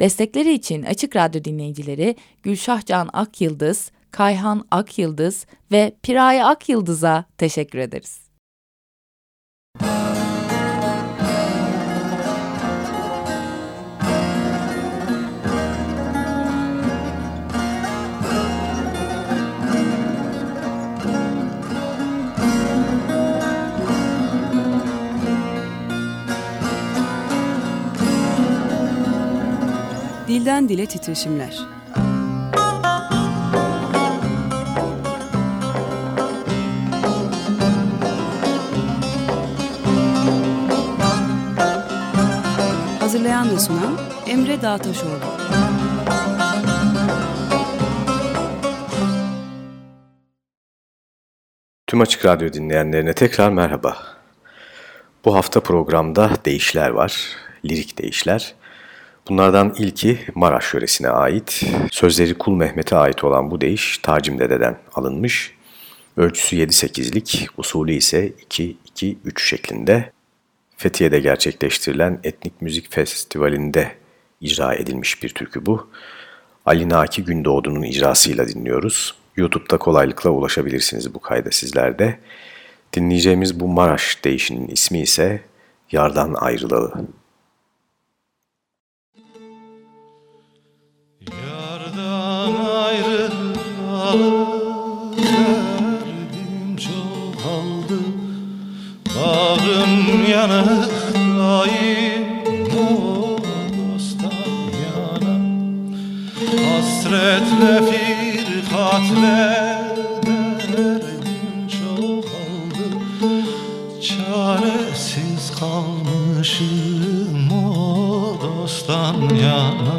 Destekleri için Açık Radyo dinleyicileri Gülşahcan Akyıldız, Kayhan Akyıldız ve Piraye Akyıldız'a teşekkür ederiz. Dilden Dile Titreşimler Hazırlayan ve sunan Emre Dağtaşoğlu Tüm Açık Radyo dinleyenlerine tekrar merhaba. Bu hafta programda değişler var, lirik değişler. Bunlardan ilki Maraş yöresine ait. Sözleri Kul Mehmet'e ait olan bu deyiş Tacim Dede'den alınmış. Ölçüsü 7-8'lik, usulü ise 2-2-3 şeklinde. Fethiye'de gerçekleştirilen Etnik Müzik Festivali'nde icra edilmiş bir türkü bu. Ali Naki Gündoğdu'nun icrasıyla dinliyoruz. YouTube'da kolaylıkla ulaşabilirsiniz bu kayda sizlerde. Dinleyeceğimiz bu Maraş değişinin ismi ise Yardan Ayrılalı. Derdim çoğaldı Bağrım yanık daim o dosttan yana. Hasretle firkatle derdim çoğaldı. Çaresiz kalmışım o dosttan yana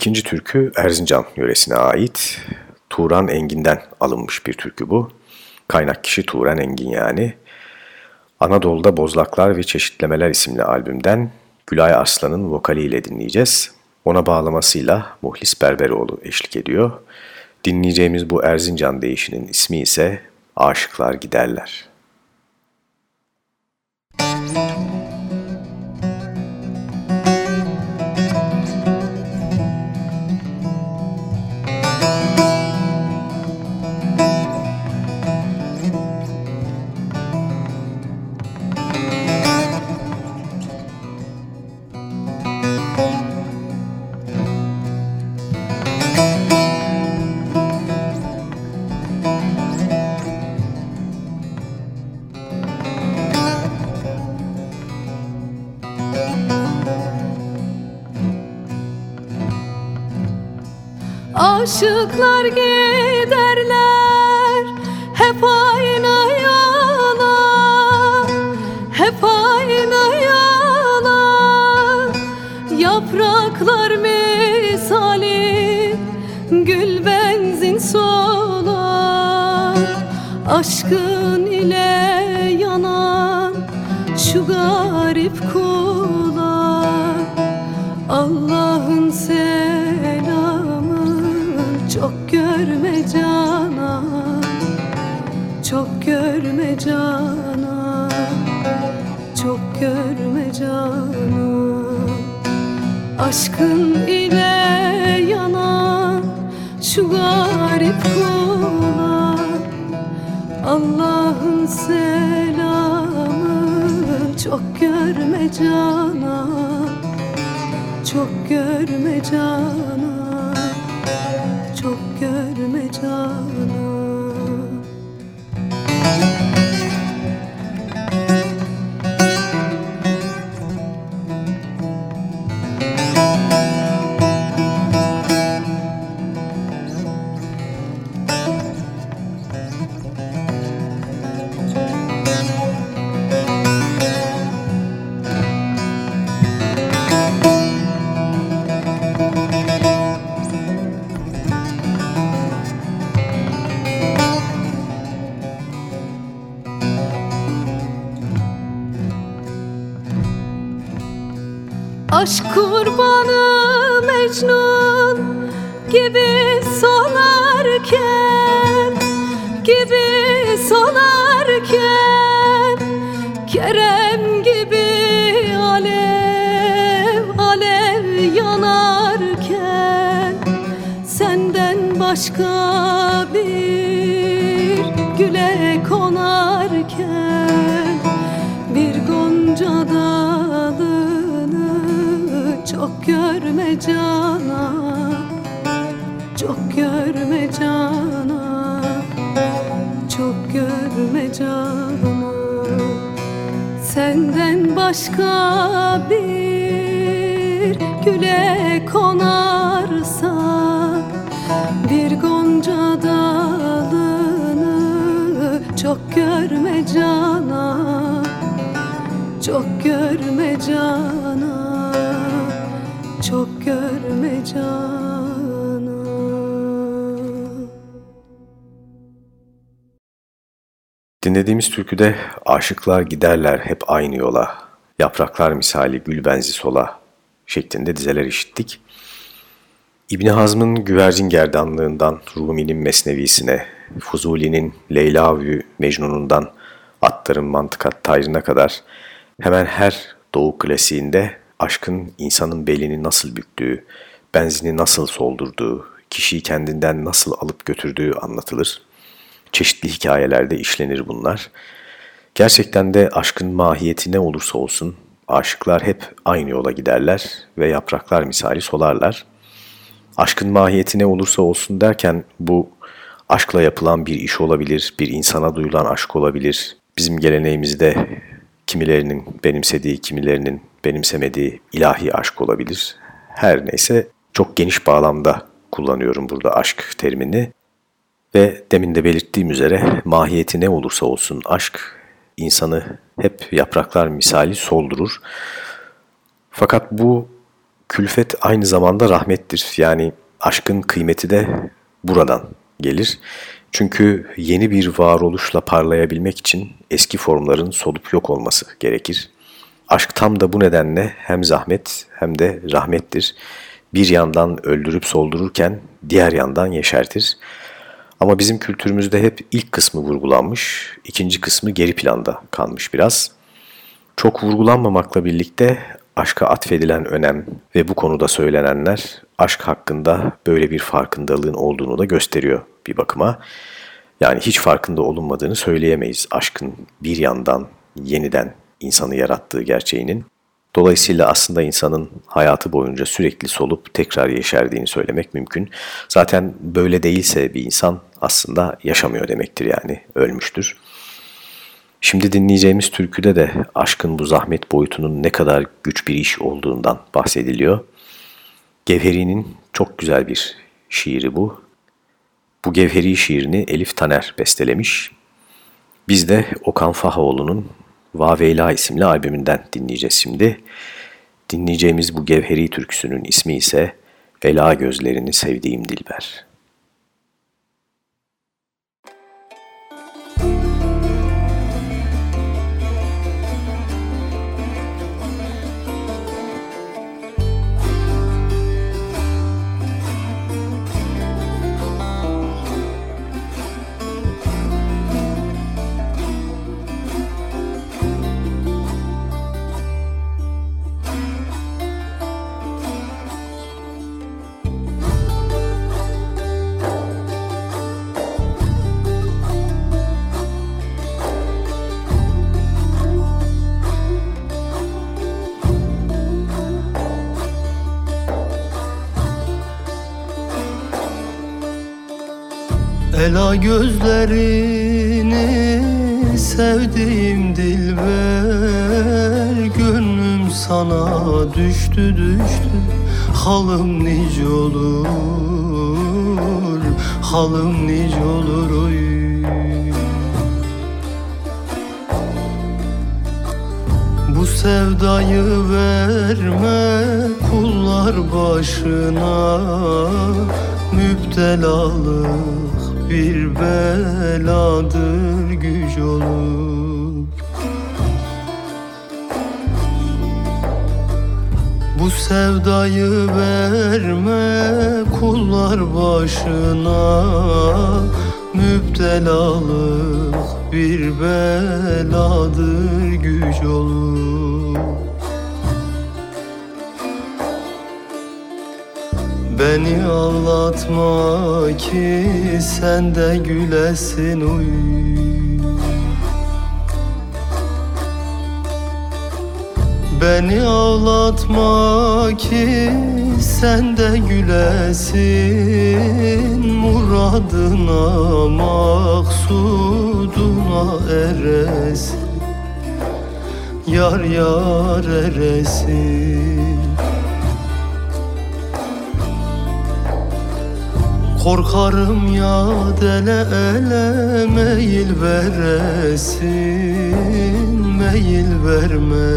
ikinci türkü Erzincan yöresine ait. Turan Engin'den alınmış bir türkü bu. Kaynak kişi Turan Engin yani. Anadolu'da Bozlaklar ve Çeşitlemeler isimli albümden Gülay Arslan'ın vokaliyle dinleyeceğiz. Ona bağlamasıyla Muhlis Berberoğlu eşlik ediyor. Dinleyeceğimiz bu Erzincan deyişinin ismi ise Aşıklar Giderler. Aşıklar giderler hep aynı yana Hep aynı yana. Yapraklar misali gül benzin solar Aşkın Aşkın ile yanan şu garip kullar Allah'ın selamı çok görme cana Çok görme cana Aşk kurbanı Mecnun gibi solarken Gibi solarken Kerem gibi alev alev yanarken Senden başka bir güle konarken Bir gonca dalını çok görme cana Çok görme cana Çok görme cana Senden başka bir güle konarsa Bir gonca dalını çok görme cana Çok görme cana Dinlediğimiz türküde aşıklar giderler hep aynı yola, yapraklar misali gül benzi sola şeklinde dizeler işittik. İbni Hazm'ın güvercin gerdanlığından Rumi'nin mesnevisine, Fuzuli'nin Leyla ve Mecnun'undan Attar'ın mantıkat tayrına kadar hemen her doğu klasiğinde aşkın insanın belini nasıl büktüğü, benzini nasıl soldurduğu, kişiyi kendinden nasıl alıp götürdüğü anlatılır. Çeşitli hikayelerde işlenir bunlar. Gerçekten de aşkın mahiyeti ne olursa olsun aşıklar hep aynı yola giderler ve yapraklar misali solarlar. Aşkın mahiyeti ne olursa olsun derken bu aşkla yapılan bir iş olabilir, bir insana duyulan aşk olabilir. Bizim geleneğimizde kimilerinin benimsediği, kimilerinin benimsemediği ilahi aşk olabilir. Her neyse çok geniş bağlamda kullanıyorum burada aşk terimini. Ve demin de belirttiğim üzere mahiyeti ne olursa olsun aşk insanı hep yapraklar misali soldurur. Fakat bu Külfet aynı zamanda rahmettir. Yani aşkın kıymeti de buradan gelir. Çünkü yeni bir varoluşla parlayabilmek için eski formların solup yok olması gerekir. Aşk tam da bu nedenle hem zahmet hem de rahmettir. Bir yandan öldürüp soldururken diğer yandan yeşertir. Ama bizim kültürümüzde hep ilk kısmı vurgulanmış, ikinci kısmı geri planda kalmış biraz. Çok vurgulanmamakla birlikte aşka atfedilen önem ve bu konuda söylenenler aşk hakkında böyle bir farkındalığın olduğunu da gösteriyor bir bakıma. Yani hiç farkında olunmadığını söyleyemeyiz aşkın bir yandan yeniden insanı yarattığı gerçeğinin. Dolayısıyla aslında insanın hayatı boyunca sürekli solup tekrar yeşerdiğini söylemek mümkün. Zaten böyle değilse bir insan aslında yaşamıyor demektir yani ölmüştür. Şimdi dinleyeceğimiz türküde de aşkın bu zahmet boyutunun ne kadar güç bir iş olduğundan bahsediliyor. Gevheri'nin çok güzel bir şiiri bu. Bu Gevheri şiirini Elif Taner bestelemiş. Biz de Okan Fahoğlu'nun Vaveyla isimli albümünden dinleyeceğiz şimdi. Dinleyeceğimiz bu Gevheri türküsünün ismi ise Vela Gözlerini Sevdiğim Dilber. Ela gözlerini sevdiğim dilber Gönlüm sana düştü düştü. Halım nice olur Halım nice olur oy. Bu sevdayı verme kullar başına Müptelalık bir beladır güç olur Bu sevdayı verme kullar başına Müptelalık bir beladır güç olur Beni ağlatma ki sen de gülesin uy. Beni ağlatma ki sen de gülesin Muradına maksuduna eresin. Yar yar eresin Korkarım ya dele ele meyil veresin Meyil verme.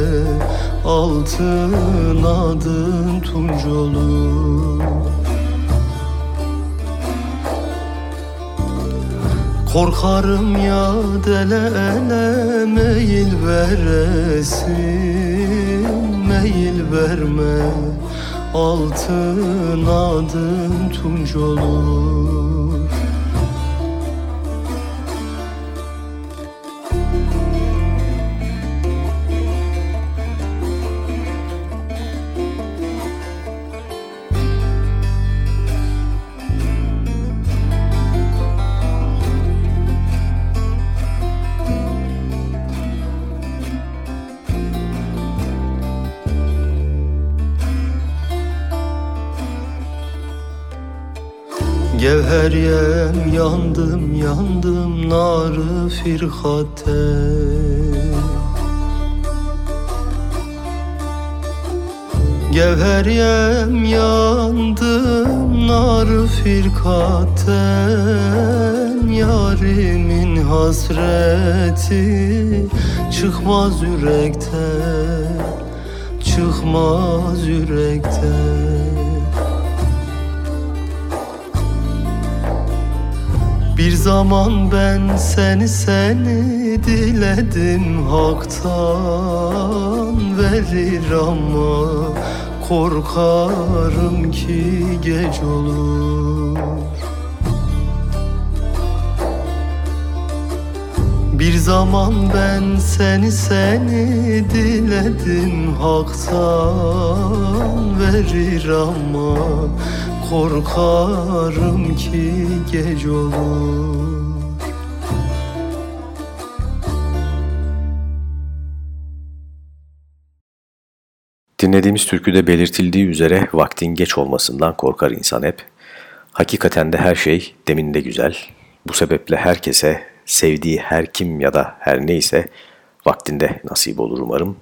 Altın adın olur. Korkarım ya dele ele meyil veresin Meyil verme altın adın tunç olur Gevheriyem yandım yandım narı firkate Gevheriyem yandım narı firkaten Yarimin hasreti çıkmaz yürekten çıkmaz yürekten Bir zaman ben seni seni diledim haktan verir ama korkarım ki geç olur. Bir zaman ben seni seni diledim haktan verir ama korkarım ki geç olur Dinlediğimiz türküde belirtildiği üzere vaktin geç olmasından korkar insan hep. Hakikaten de her şey deminde güzel. Bu sebeple herkese sevdiği her kim ya da her neyse vaktinde nasip olur umarım.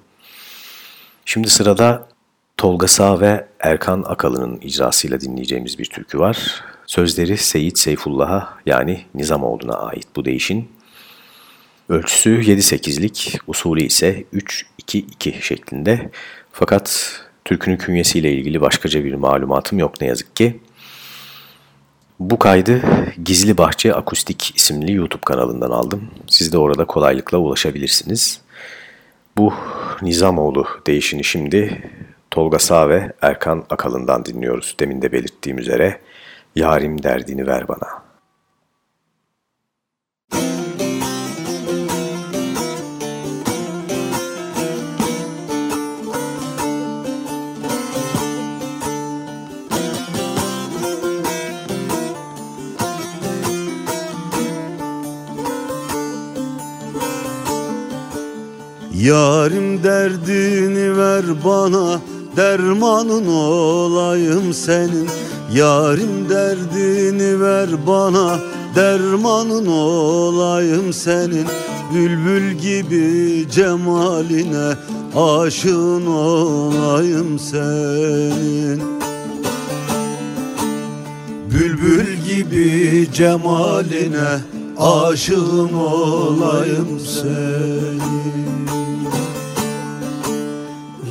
Şimdi sırada Tolga Sağ ve Erkan Akalı'nın icrasıyla dinleyeceğimiz bir türkü var. Sözleri Seyit Seyfullah'a yani Nizamoğlu'na ait bu değişin. Ölçüsü 7-8'lik, usulü ise 3-2-2 şeklinde. Fakat türkünün künyesiyle ilgili başkaca bir malumatım yok ne yazık ki. Bu kaydı Gizli Bahçe Akustik isimli YouTube kanalından aldım. Siz de orada kolaylıkla ulaşabilirsiniz. Bu Nizamoğlu değişini şimdi Tolga Sağ ve Erkan Akalın'dan dinliyoruz. Demin de belirttiğim üzere Yarim derdini ver bana. Yarim derdini ver bana Dermanın olayım senin Yarim derdini ver bana. Dermanın olayım senin Bülbül gibi cemaline Aşığın olayım senin. Bülbül gibi cemaline Aşığın olayım senin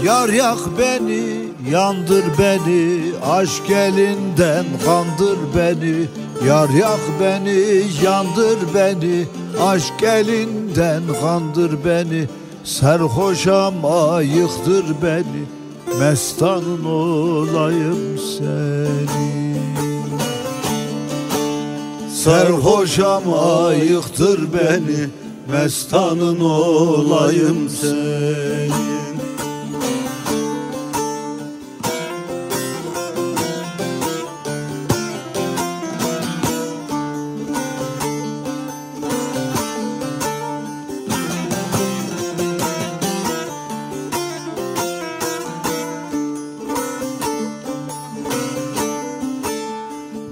Yar yak beni, yandır beni Aşk elinden kandır beni. Yar yak beni, yandır beni Aşk elinden kandır beni. Serhoş ama yıktır beni Mestanın olayım seni. Serhoş ama yıktır beni Mestanın olayım senin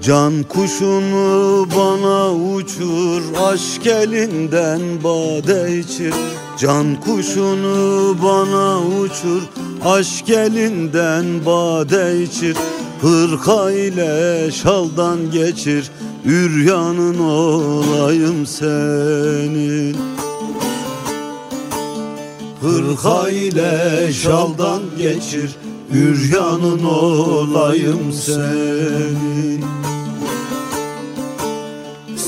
Can kuşunu bana uçur Aşk elinden bade içir. Can kuşunu bana uçur Aşk elinden bade içir. Hırka ile şaldan geçir Üryanın olayım senin. Hırka ile şaldan geçir Üryanın olayım senin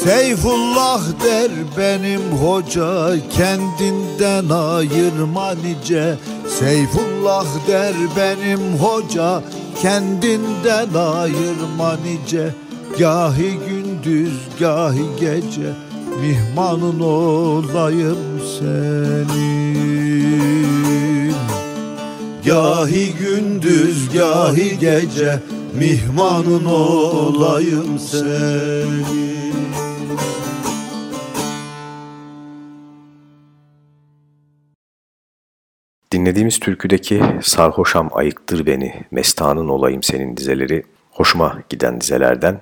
Seyfullah der benim hoca kendinden ayırma nice. Seyfullah der benim hoca kendinden ayırma nice. Gahi gündüz gahi gece mihmanın olayım senin. Gahi gündüz gahi gece mihmanın olayım senin Dinlediğimiz türküdeki sarhoşam ayıktır beni, mestanın olayım senin dizeleri hoşuma giden dizelerden.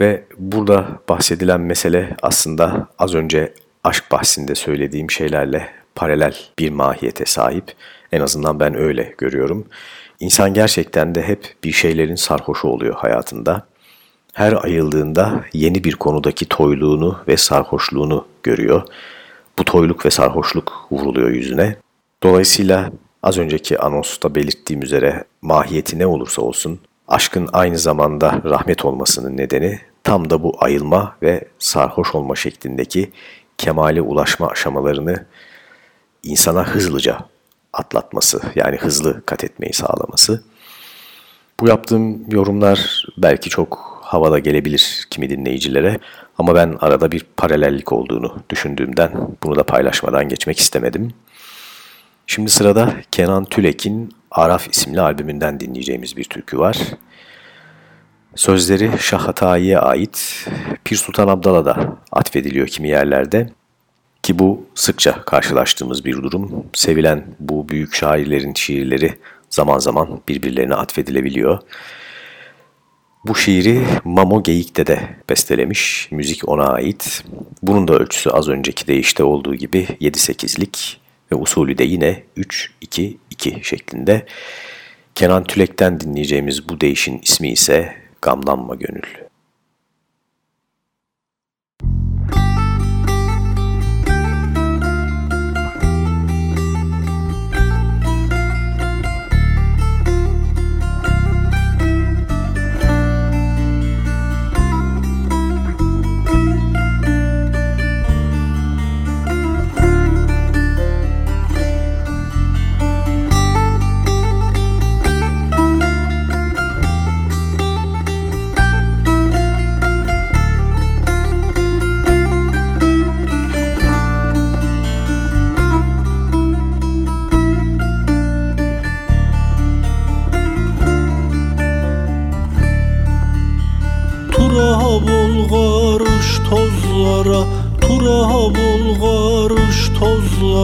Ve burada bahsedilen mesele aslında az önce aşk bahsinde söylediğim şeylerle paralel bir mahiyete sahip. En azından ben öyle görüyorum. İnsan gerçekten de hep bir şeylerin sarhoşu oluyor hayatında. Her ayıldığında yeni bir konudaki toyluğunu ve sarhoşluğunu görüyor. Bu toyluk ve sarhoşluk vuruluyor yüzüne. Dolayısıyla Az önceki anonsta belirttiğim üzere mahiyeti ne olursa olsun aşkın aynı zamanda rahmet olmasının nedeni tam da bu ayılma ve sarhoş olma şeklindeki kemale ulaşma aşamalarını insana hızlıca atlatması yani hızlı kat etmeyi sağlaması. Bu yaptığım yorumlar belki çok havada gelebilir kimi dinleyicilere ama ben arada bir paralellik olduğunu düşündüğümden bunu da paylaşmadan geçmek istemedim. Şimdi sırada Kenan Tülek'in Araf isimli albümünden dinleyeceğimiz bir türkü var. Sözleri Şah Hatayi'ye ait Pir Sultan Abdal'a da atfediliyor kimi yerlerde. Ki bu sıkça karşılaştığımız bir durum. Sevilen bu büyük şairlerin şiirleri zaman zaman birbirlerine atfedilebiliyor. Bu şiiri Mamo Geyik'te de bestelemiş, müzik ona ait. Bunun da ölçüsü az önceki deyişte olduğu gibi 7-8'lik ve usulü de yine 3-2-2 şeklinde. Kenan Tülek'ten dinleyeceğimiz bu deyişin ismi ise Gamlanma Gönül.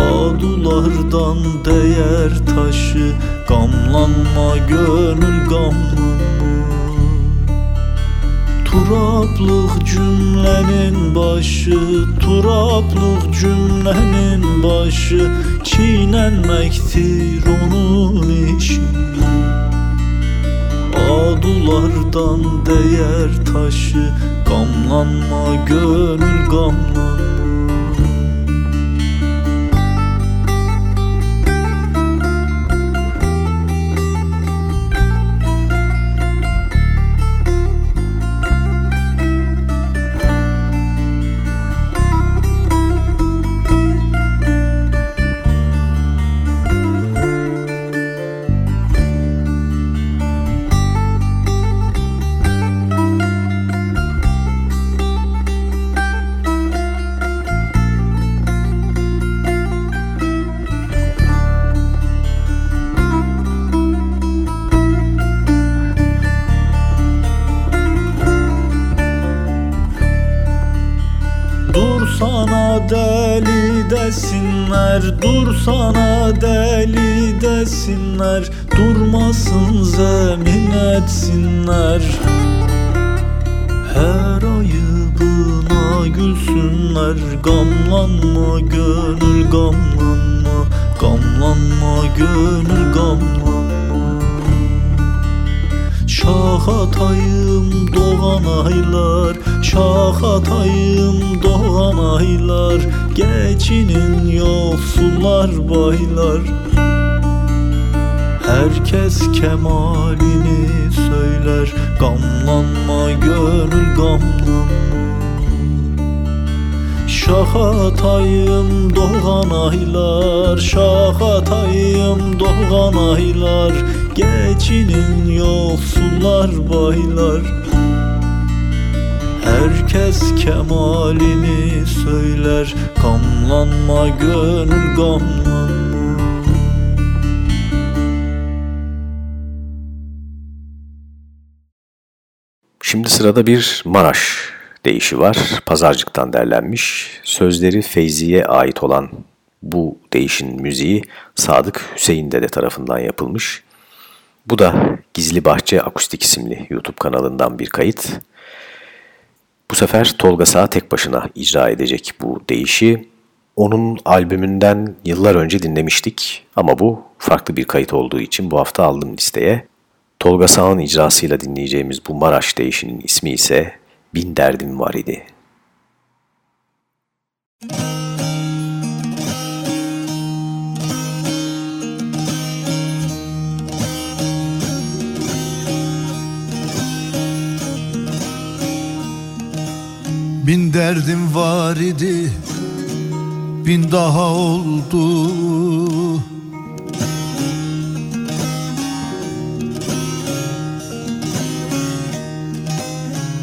Adulardan değer taşı Gamlanma gönül gamlanma Turapluk cümlenin başı Turapluk cümlenin başı Çiğnenmektir onun işi. Adulardan değer taşı Gamlanma gönül gamlanma etsinler Durmasın zemin etsinler. Her ayıbına gülsünler Gamlanma gönül gamlanma Gamlanma gönül gamlanma. Şah atayım doğan aylar Şah atayım doğan aylar. Geçinin yoksullar baylar Herkes kemalini söyler. Gamlanma gönül gamlanma Şah atayım doğan aylar. Şah atayım doğan aylar. Geçinin yoksullar baylar. Herkes kemalini söyler. Gamlanma gönül gamlanma Şimdi sırada bir Maraş deyişi var. Pazarcık'tan derlenmiş. Sözleri Feyzi'ye ait olan Bu değişin müziği Sadık Hüseyin Dede tarafından yapılmış. Bu da Gizli Bahçe Akustik isimli YouTube kanalından bir kayıt. Bu sefer Tolga Sağ tek başına icra edecek bu değişi. Onun albümünden yıllar önce dinlemiştik ama bu farklı bir kayıt olduğu için bu hafta aldım listeye. Tolga Sağ'ın icrasıyla dinleyeceğimiz bu Maraş değişinin ismi ise Bin Derdim Var idi. Bin derdim var idi Bin daha oldu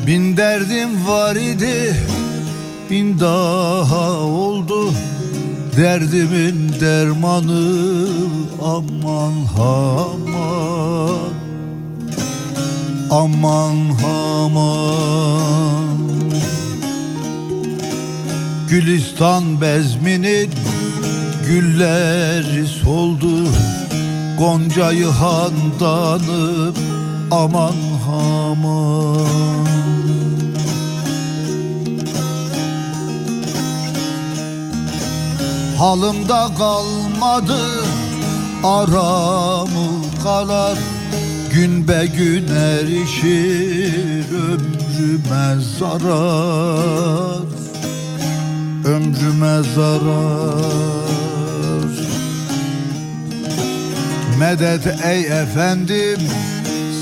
Bin derdim var idi Bin daha oldu. Derdimin dermanı Aman aman Aman aman Gülistan bezminin gülleri soldu. Goncayı handanıp aman aman. Halımda kalmadı aramı kalar. Gün be gün erişir ömrüme zarar. Ömrüme zarar. Medet ey efendim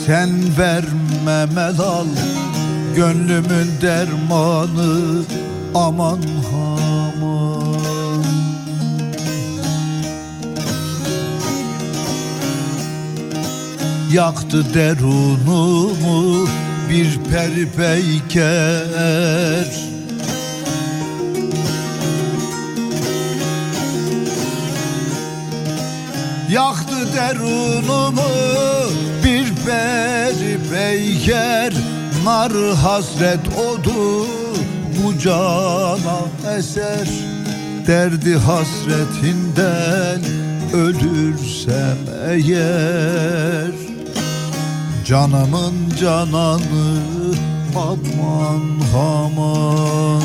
sen verme melal Gönlümün dermanı aman aman Yaktı derunumu bir peri peyker Yaktı derunumu bir peri peyker Nar hasret odu bu cana eser. Derdi hasretinden ölürsem eğer Canımın cananı aman aman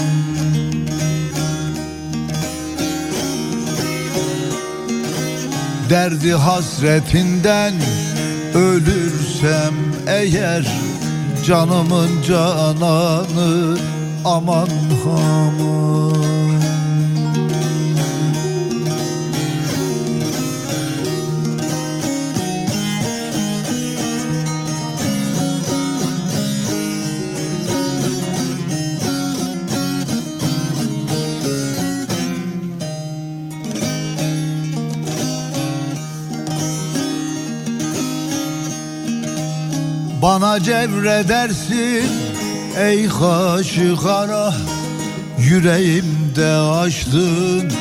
Derdi hasretinden ölürsem eğer Canımın cananı aman aman Bana cevredersin ey kaşı kara Yüreğimde açtın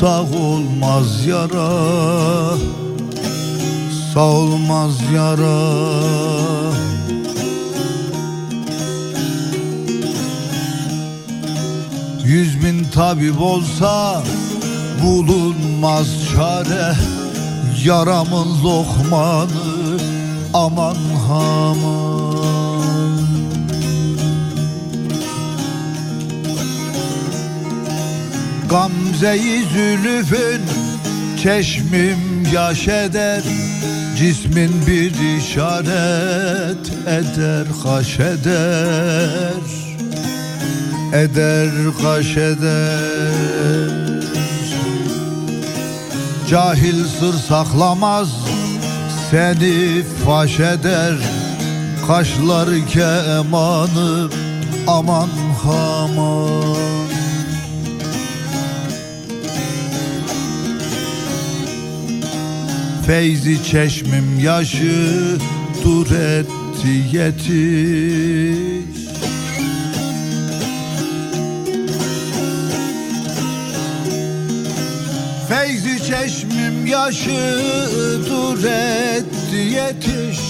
sağ olmaz yara. Sağ olmaz yara. Yüz bin tabip olsa bulunmaz çare. Yaramın lokmanı aman aman Gamze-i zülüfün çeşmim yaş eder Cismin bir işaret eder kaş eder. Eder kaş eder. Cahil sır saklamaz seni faş eder Kaşlar kemanı aman aman Feyzi çeşmim yaşı dur etti yetiş yaşı dur etti yetiş.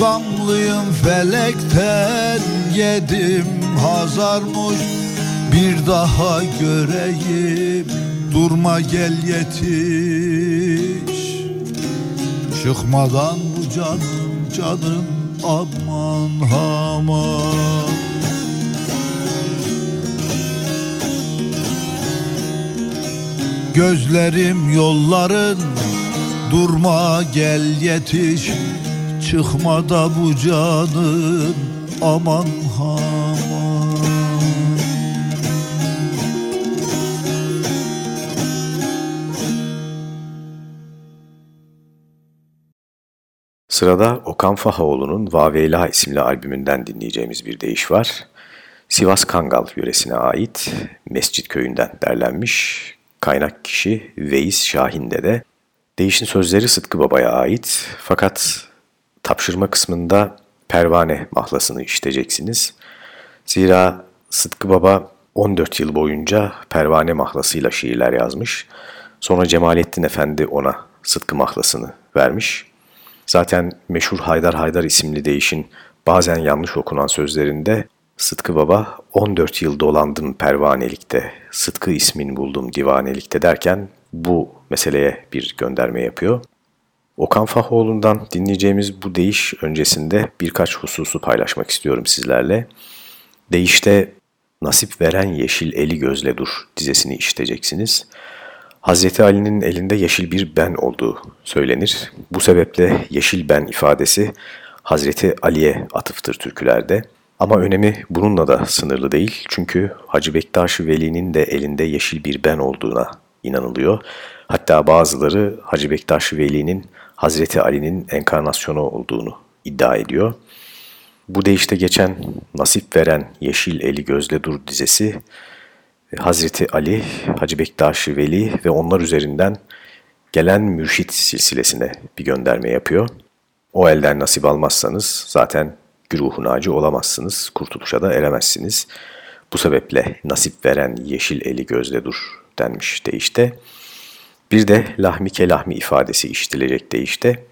Gamlıyım felekten yedim hazarmış. Bir daha göreyim Durma gel yetiş. Çıkmadan bu canım canım aman aman Gözlerim yolların Durma gel yetiş Çıkma da bu canın Aman aman Sırada Okan Fahaoğlu'nun Vaveyla isimli albümünden dinleyeceğimiz bir deyiş var. Sivas Kangal yöresine ait Mescit Köyü'nden derlenmiş. Kaynak kişi Veys Şahin de Değişin sözleri Sıtkı Baba'ya ait fakat tapşırma kısmında pervane mahlasını işiteceksiniz. Zira Sıtkı Baba 14 yıl boyunca pervane mahlasıyla şiirler yazmış. Sonra Cemalettin Efendi ona Sıtkı mahlasını vermiş. Zaten meşhur Haydar Haydar isimli değişin bazen yanlış okunan sözlerinde Sıtkı Baba 14 yıl dolandım pervanelikte, Sıtkı ismin buldum divanelikte derken bu meseleye bir gönderme yapıyor. Okan Fahoğlu'ndan dinleyeceğimiz bu değiş öncesinde birkaç hususu paylaşmak istiyorum sizlerle. Değişte nasip veren yeşil eli gözle dur dizesini işiteceksiniz. Hazreti Ali'nin elinde yeşil bir ben olduğu söylenir. Bu sebeple yeşil ben ifadesi Hazreti Ali'ye atıftır türkülerde. Ama önemi bununla da sınırlı değil. Çünkü Hacı bektaş Veli'nin de elinde yeşil bir ben olduğuna inanılıyor. Hatta bazıları Hacı bektaş Veli'nin Hazreti Ali'nin enkarnasyonu olduğunu iddia ediyor. Bu deyişte geçen nasip veren yeşil eli gözle dur dizesi Hazreti Ali, Hacı bektaş Veli ve onlar üzerinden gelen mürşit silsilesine bir gönderme yapıyor. O elden nasip almazsanız zaten güruhu naci olamazsınız, kurtuluşa da eremezsiniz. Bu sebeple nasip veren yeşil eli gözle dur denmiş deyişte. Bir de lahmi ifadesi işitilecek deyişte.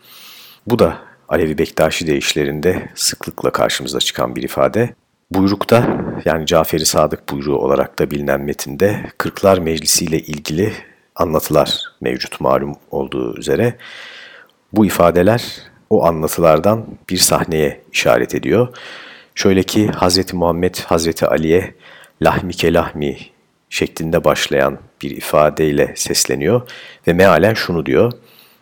Bu da Alevi Bektaşi deyişlerinde sıklıkla karşımıza çıkan bir ifade. Buyrukta yani Caferi Sadık buyruğu olarak da bilinen metinde Kırklar Meclisi ile ilgili anlatılar mevcut malum olduğu üzere. Bu ifadeler o anlatılardan bir sahneye işaret ediyor. Şöyle ki Hz. Muhammed Hazreti Ali'ye lahmi şeklinde başlayan bir ifadeyle sesleniyor ve mealen şunu diyor.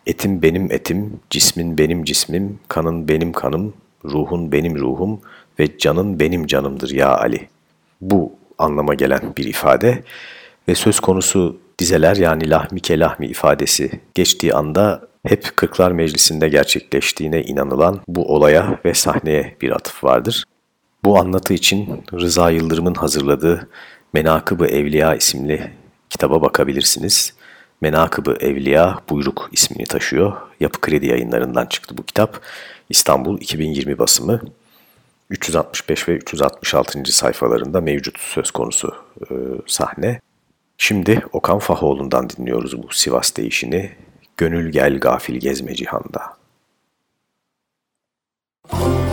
Etim benim etim, cismin benim cismim, kanın benim kanım, ruhun benim ruhum ve canın benim canımdır ya Ali. Bu anlama gelen bir ifade ve söz konusu dizeler yani lahmike lahmi ifadesi geçtiği anda hep Kırklar Meclisi'nde gerçekleştiğine inanılan bu olaya ve sahneye bir atıf vardır. Bu anlatı için Rıza Yıldırım'ın hazırladığı Menakıb-ı Evliya isimli kitaba bakabilirsiniz. Menakıb-ı Evliya Buyruk ismini taşıyor. Yapı Kredi yayınlarından çıktı bu kitap. İstanbul 2020 basımı. 365 ve 366. sayfalarında mevcut söz konusu e, sahne. Şimdi Okan Fahoğlu'ndan dinliyoruz bu Sivas değişini. Gönül gel gafil gezme cihanda. Gönül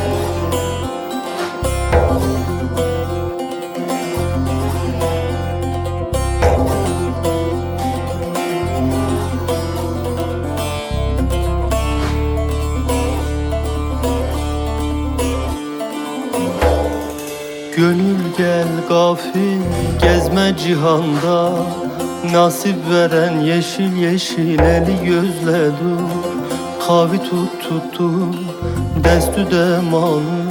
gafil gezme cihanda. Nasip veren yeşil yeşil eli gözle dur. Kavi tut tuttu destü demanı.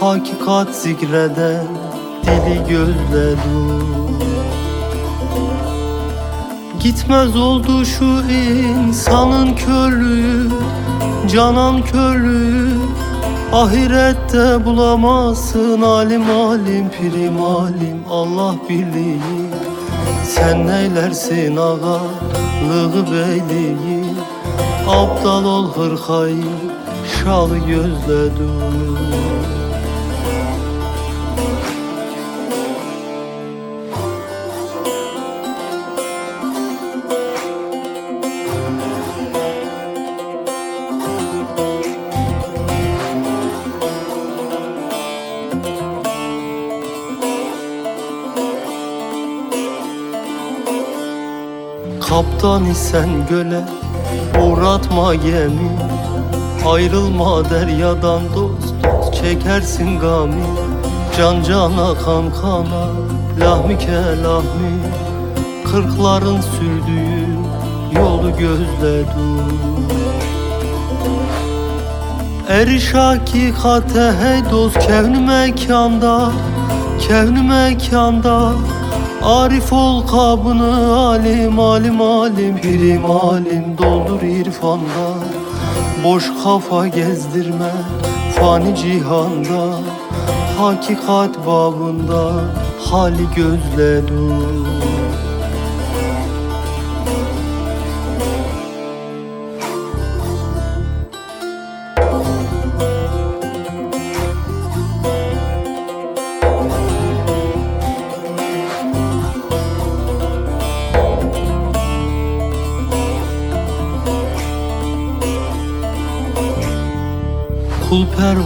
Hakikat zikreden dili gözle dur. Gitmez oldu şu insanın körlüğü Canan körlüğü Ahirette bulamazsın alim alim pirim alim Allah birliği Sen neylersin ağalığı beyliği Aptal ol hırkayı şalı gözle dur Kaptan isen göle uğratma gemi Ayrılma deryadan dost dost çekersin gami. Can cana kan kana lahmi ke lahmi. Kırkların sürdüğü yolu gözle dur. Eriş hakikate hey dost kevni mekanda Kevni mekanda Arif ol kabını alim alim alim. Pirim alim doldur irfanda. Boş kafa gezdirme fani cihanda. Hakikat babında hali gözle dur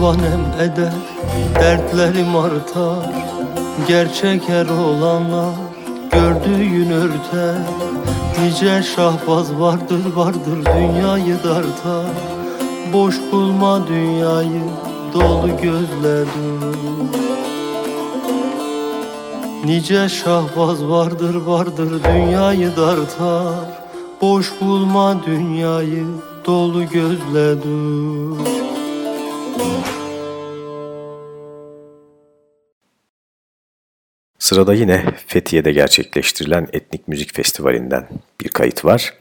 Pervanem eder, dertlerim artar. Gerçek er olanlar gördüğün örter. Nice şahbaz vardır vardır dünyayı dartar Boş bulma dünyayı dolu gözle dur Nice şahbaz vardır vardır dünyayı dartar Boş bulma dünyayı dolu gözle dur Sırada yine Fethiye'de gerçekleştirilen Etnik Müzik Festivali'nden bir kayıt var.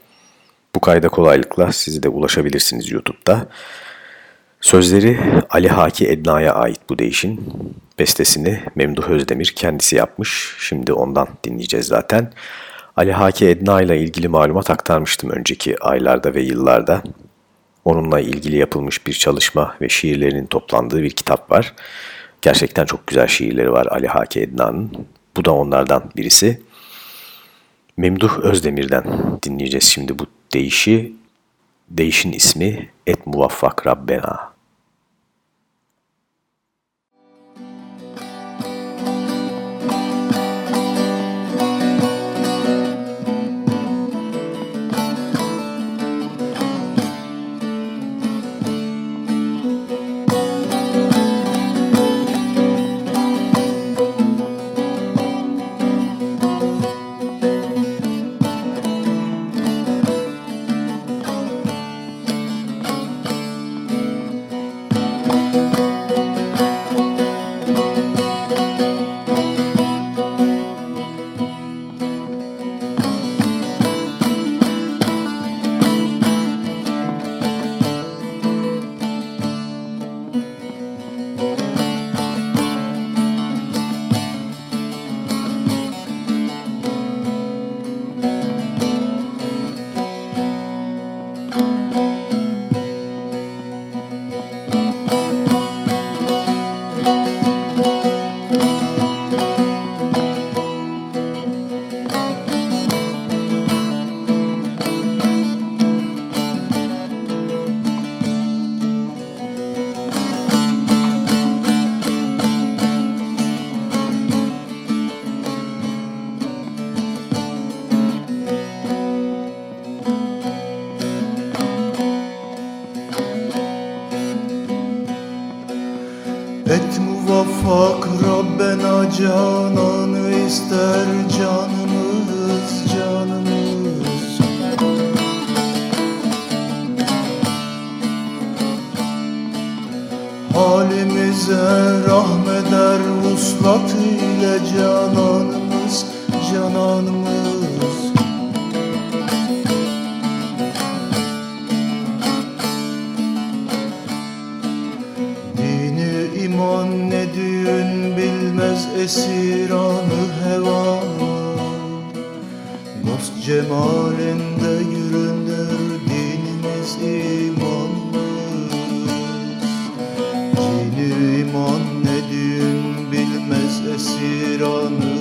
Bu kayda kolaylıkla sizi de ulaşabilirsiniz YouTube'da. Sözleri Ali Haki Edna'ya ait bu değişin. Bestesini Memduh Özdemir kendisi yapmış. Şimdi ondan dinleyeceğiz zaten. Ali Haki Edna ile ilgili malumat aktarmıştım önceki aylarda ve yıllarda. Onunla ilgili yapılmış bir çalışma ve şiirlerinin toplandığı bir kitap var. Gerçekten çok güzel şiirleri var Ali Haki Edna'nın. Bu da onlardan birisi. Memduh Özdemir'den dinleyeceğiz şimdi bu deyişi. Değişin ismi Et Muvaffak Rabbena. Esiranı heva Dost cemalinde yürünür dinimiz imanımız Dini iman ne düğün bilmez esiranı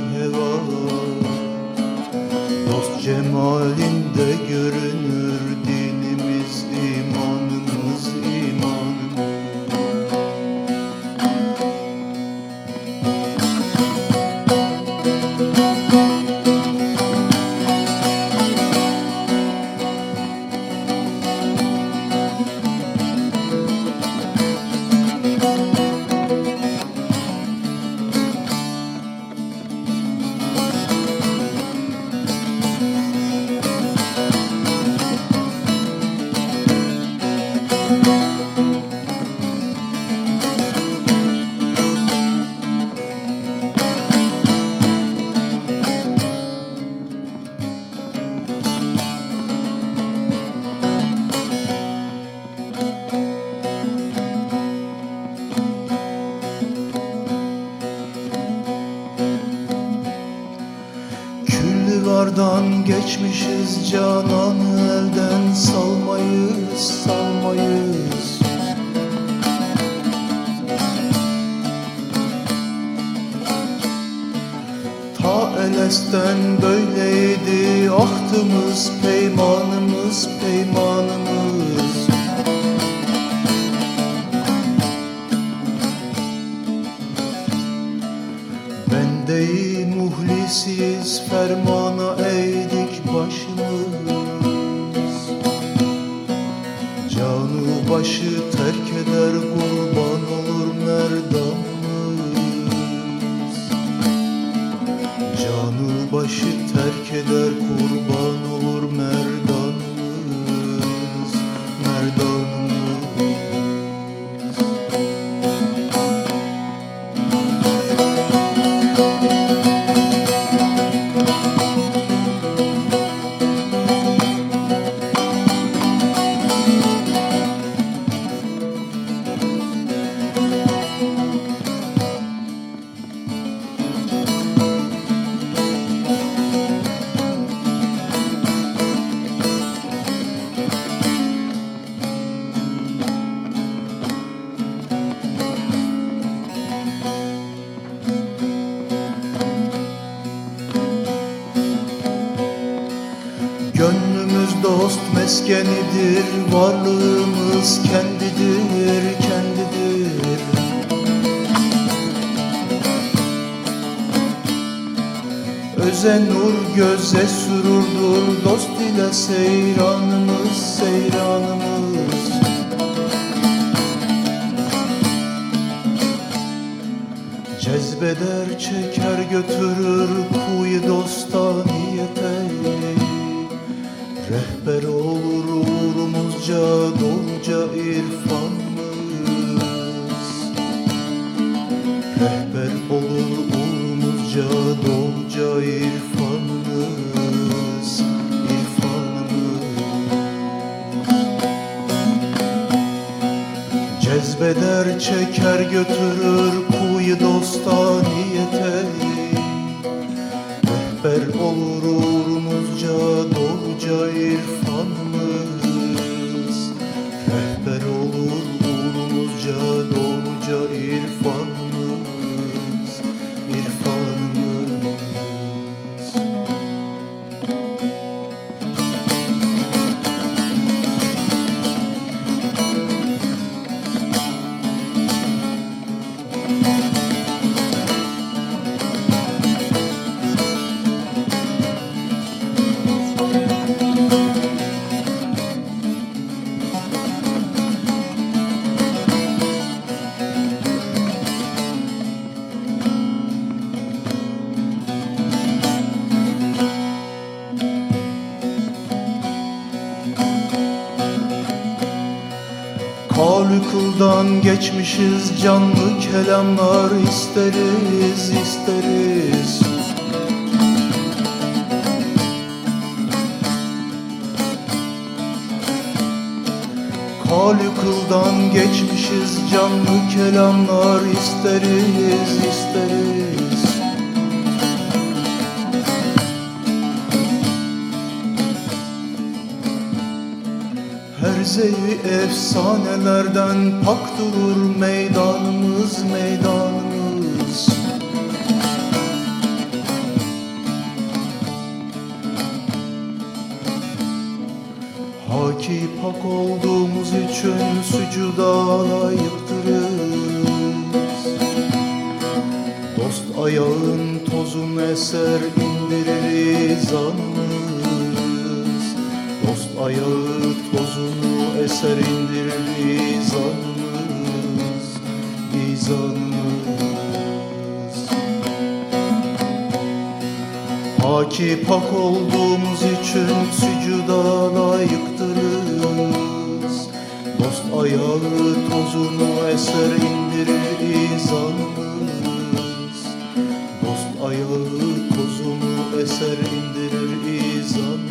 muhlisiz fermana Cezbeder çeker götürür kuyu dostaniyete Rehber olur uğrumuzca dolca irfanımız. Rehber olur uğrumuzca dolca irfanımız canlı kelamlar isteriz isteriz. Kalü kıldan geçmişiz canlı kelamlar isteriz isteriz. Her zeyi efsanelerden pak durur ayağın tozun eser indirir zanımız. Dost ayağı tozunu eser indirir izanımız izanımız Haki pak olduğumuz için sücuda layıktırız Dost ayağı tozunu eser indirir izanımız Ayağı tozunu eser indirir izanımız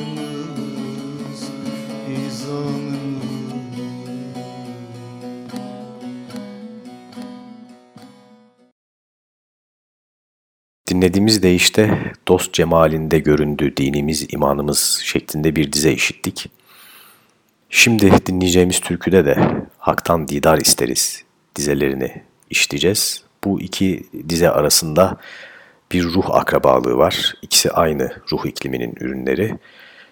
Dinlediğimiz deyişte dost cemalinde göründü dinimiz imanımız şeklinde bir dize işittik. Şimdi dinleyeceğimiz türküde de Hak'tan didar isteriz dizelerini işleyeceğiz. Bu iki dize arasında bir ruh akrabalığı var. İkisi aynı ruh ikliminin ürünleri.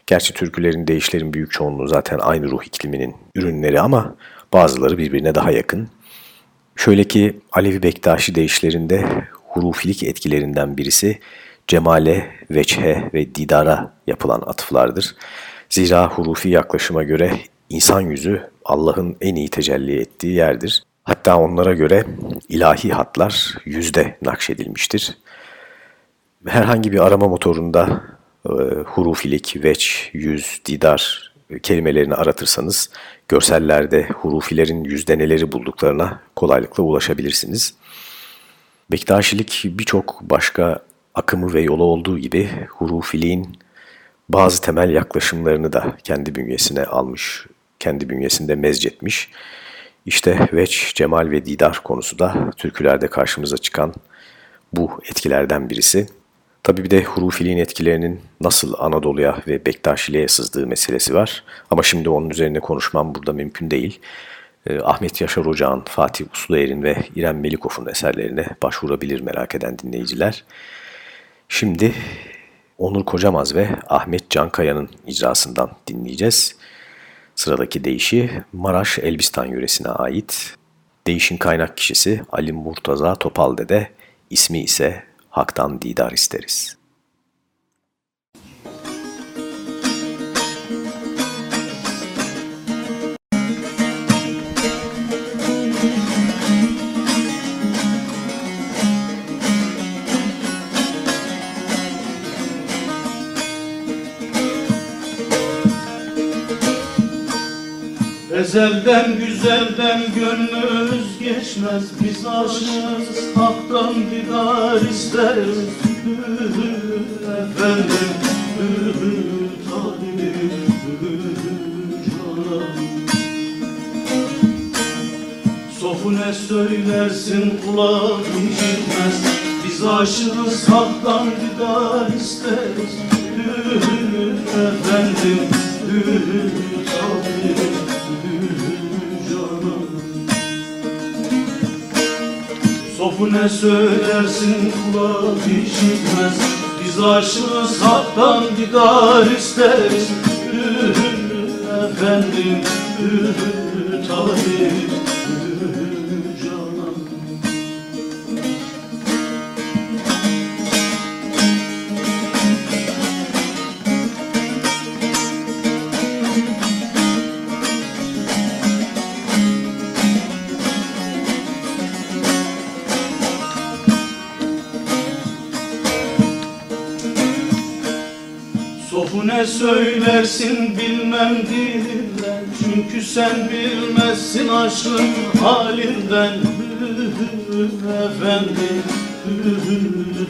Gerçi türkülerin, deyişlerin büyük çoğunluğu zaten aynı ruh ikliminin ürünleri ama bazıları birbirine daha yakın. Şöyle ki Alevi Bektaşi deyişlerinde hurufilik etkilerinden birisi cemale, veçhe ve didara yapılan atıflardır. Zira hurufi yaklaşıma göre insan yüzü Allah'ın en iyi tecelli ettiği yerdir. Hatta onlara göre ilahi hatlar yüzde nakşedilmiştir. Herhangi bir arama motorunda e, hurufilik, veç, yüz, didar kelimelerini aratırsanız görsellerde hurufilerin yüzde neleri bulduklarına kolaylıkla ulaşabilirsiniz. Bektaşilik birçok başka akımı ve yolu olduğu gibi hurufiliğin bazı temel yaklaşımlarını da kendi bünyesine almış, kendi bünyesinde mezcetmiş. İşte veç, cemal ve didar konusu da türkülerde karşımıza çıkan bu etkilerden birisi. Tabi bir de hurufiliğin etkilerinin nasıl Anadolu'ya ve Bektaşiliğe sızdığı meselesi var. Ama şimdi onun üzerine konuşmam burada mümkün değil. Ee, Ahmet Yaşar Ocağ'ın, Fatih Usluer'in ve İrem Melikov'un eserlerine başvurabilir merak eden dinleyiciler. Şimdi Onur Kocamaz ve Ahmet Cankaya'nın icrasından dinleyeceğiz. Sıradaki deyişi Maraş Elbistan yöresine ait. Deyişin kaynak kişisi Ali Murtaza Topal'de ismi ise Hak'tan didar isteriz. Ezelden güzelden gönlümüz geçmez. Biz aşığız haktan didar isteriz Efendim talibim Sofu ne söylersin kulak işitmez Biz aşığız haktan didar isteriz. Efendim talibim Sofu ne söylersin kulak işitmez. Biz aşığız haktan didar isteriz. Efendim talip canan söylersin bilmem dilinden. Çünkü sen bilmezsin aşkın halinden. Efendim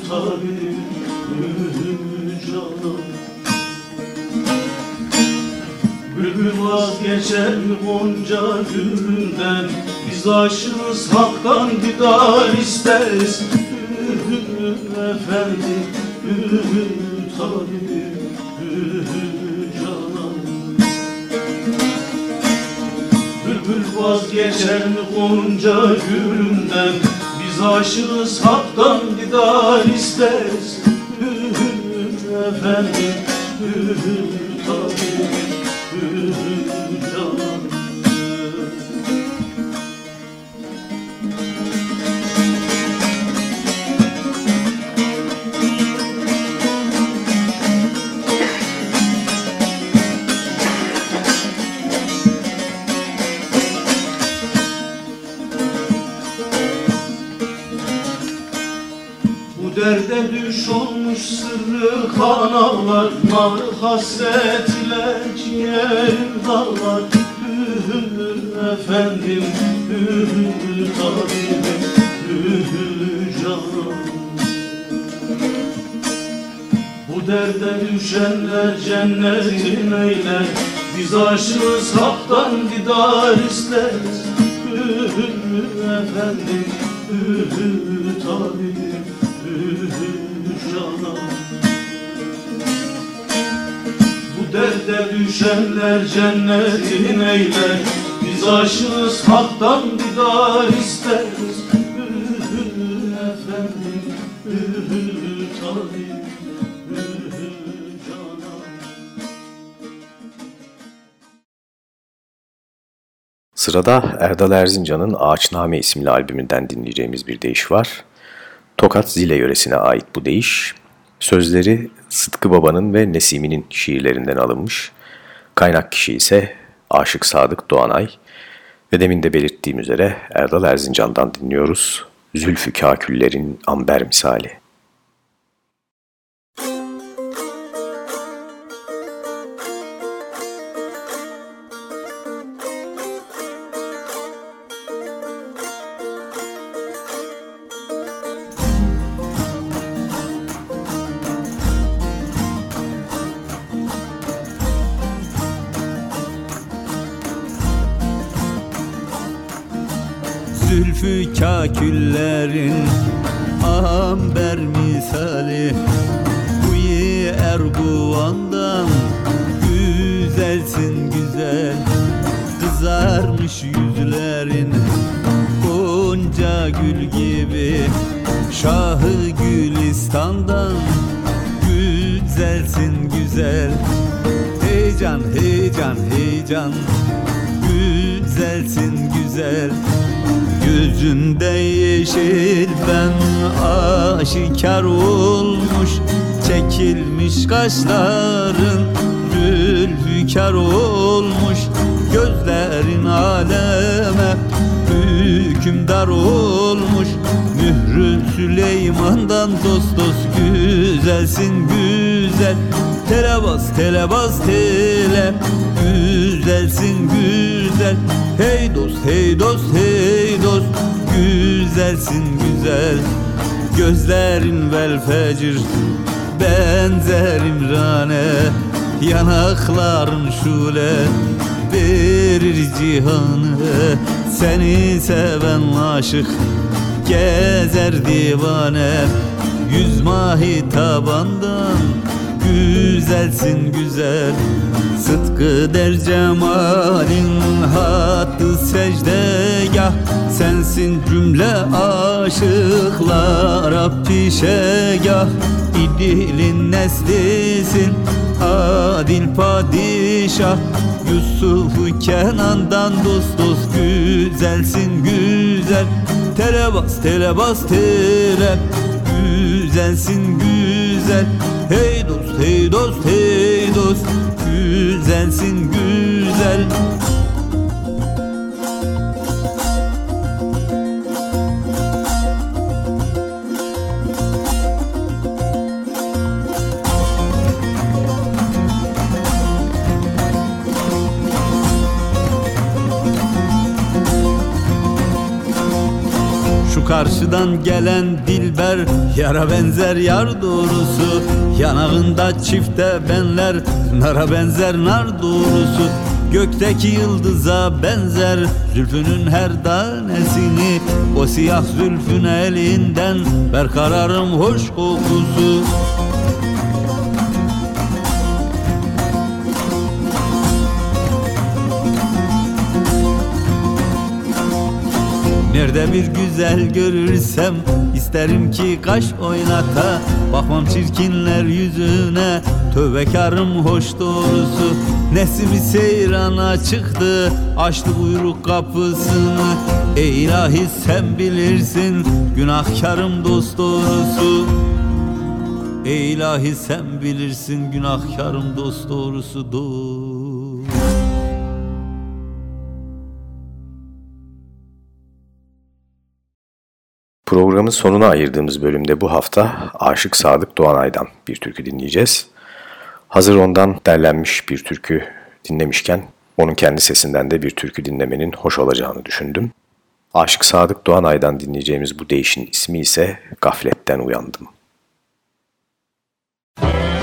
tabi canım. Bülbül vazgeçer mi gonca gülünden Biz aşığız haktan didar isteriz. Efendim tabi canan Bülbül vazgeçer mi gonca gülünden Biz aşığız haktan didar isteriz. Efendim tabi Nar hasret ile ciğerim dağlar Efendim tabibim canım. Bu derde düşenler cennetin eyler Biz aşığız haktan didar isteriz. Efendim tabibim canan Bu derde düşenler cennetin eyler Biz aşığız haktan isteriz tabi, ühü canan Sırada Erdal Erzincan'ın Ağaçname isimli albümünden dinleyeceğimiz bir deyiş var. Tokat Zile yöresine ait bu deyiş. Sözleri Sıtkı Baba'nın ve Nesimi'nin şiirlerinden alınmış. Kaynak kişi ise Aşık Sadık Doğanay. Ve demin de belirttiğim üzere Erdal Erzincan'dan dinliyoruz. Zülfü Kaküller'in Amber Misali. Zülfü yeşil ben aşikar olmuş Çekilmiş kaşların zülfikar olmuş. Gözlerin aleme hükümdar olmuş. Mührü Süleyman'dan dost dost güzelsin güzel. Tele bas tele bas tele Güzelsin güzel. Hey dost hey dost hey dost Güzelsin güzel. Gözlerin vel fecir Benzer İmran'e. Yanakların şule Verir cihanı. Seni seven aşık Gezer divane. Yüz mahi tabandan Güzelsin güzel Sıtkı der cemalin hattı secdegah. Sensin cümle aşıklara pişegah. İdilin neslisin adil padişah. Yusuf'u Kenan'dan dost dost güzelsin güzel. Tele bas tele Güzelsin güzel. Hey dost hey dost hey Güzelsin güzel karşıdan gelen dilber Yara benzer yar doğrusu. Yanağında çifte benler Nara benzer nar doğrusu. Gökteki yıldıza benzer Zülfünün her tanesini. O siyah zülfün elinden Berkararım hoş kokusu Nerede bir güzel görürsem isterim ki kaş oynata. Bakmam çirkinler yüzüne Tövbekarım hoş doğrusu. Nesimi seyrana çıktı Açtı buyruk kapısını. Ey ilahi sen bilirsin Günahkarım dost doğrusu. Ey ilahi sen bilirsin Günahkarım dost doğrusu dost Programın sonuna ayırdığımız bölümde bu hafta Aşık Sadık Doğanay'dan bir türkü dinleyeceğiz. Hazır ondan derlenmiş bir türkü dinlemişken onun kendi sesinden de bir türkü dinlemenin hoş olacağını düşündüm. Aşık Sadık Doğanay'dan dinleyeceğimiz bu değişin ismi ise Gafletten Uyandım. Gafletten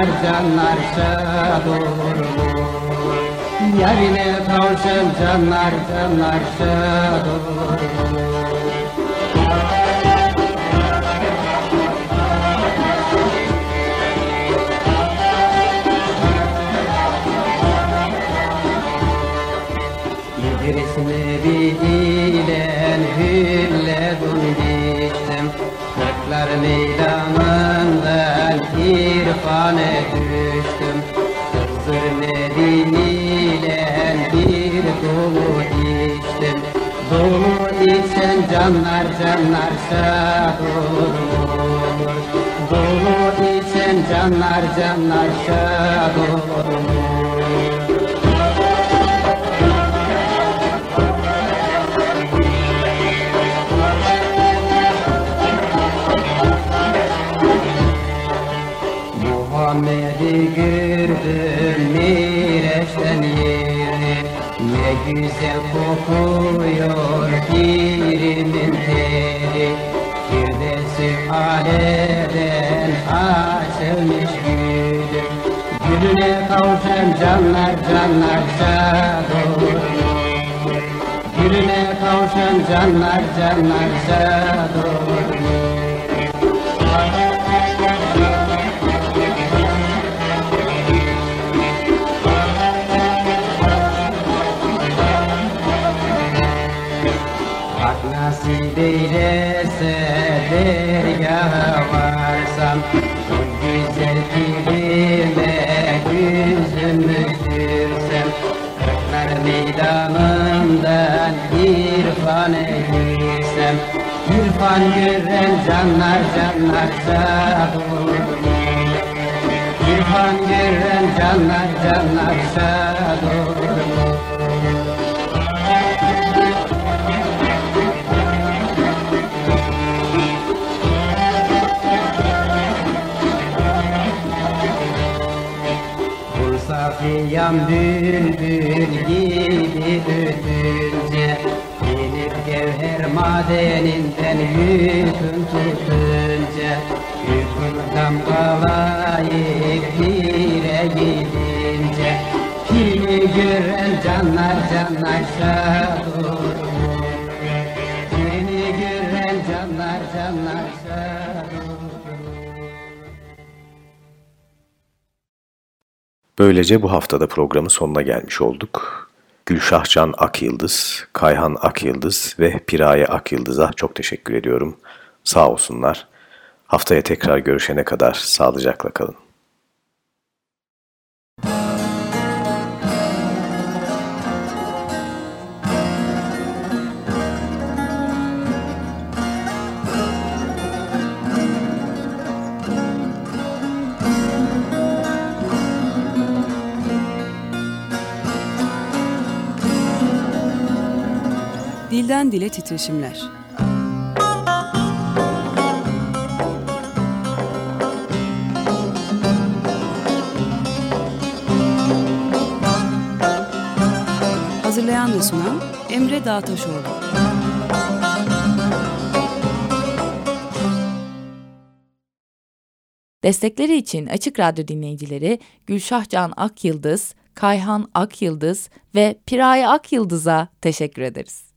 canlar canlar şad olur Yarine kavuşan canlar canlar şad canlar olur Dolu içen canlar canlar şah güzel kokuyor pirimin teri Firdevs-i aleden açılmış gülüm Gülüne kavuşan canlar canlar şad olur Gülüne kavuşan canlar canlar şad meydanından irfana girsem İrfan gören canlar canlar olur İrfan gören canlar canlar şad safiyam bülbül gibi ötünce Gelip gevher madeninden yüküm tutunca Yüküm damgalayıp pire gidince Piri gören canlar canlar şad Böylece bu haftada programın sonuna gelmiş olduk. Gülşahcan Akyıldız, Kayhan Akyıldız ve Piraye Akyıldız'a çok teşekkür ediyorum. Sağ olsunlar. Haftaya tekrar görüşene kadar sağlıcakla kalın. Dilden dile titreşimler. Hazırlayan ve sunan Emre Dağtaşoğlu. Destekleri için Açık Radyo dinleyicileri Gülşahcan Akyıldız, Kayhan Akyıldız ve Piraye Akyıldız'a teşekkür ederiz.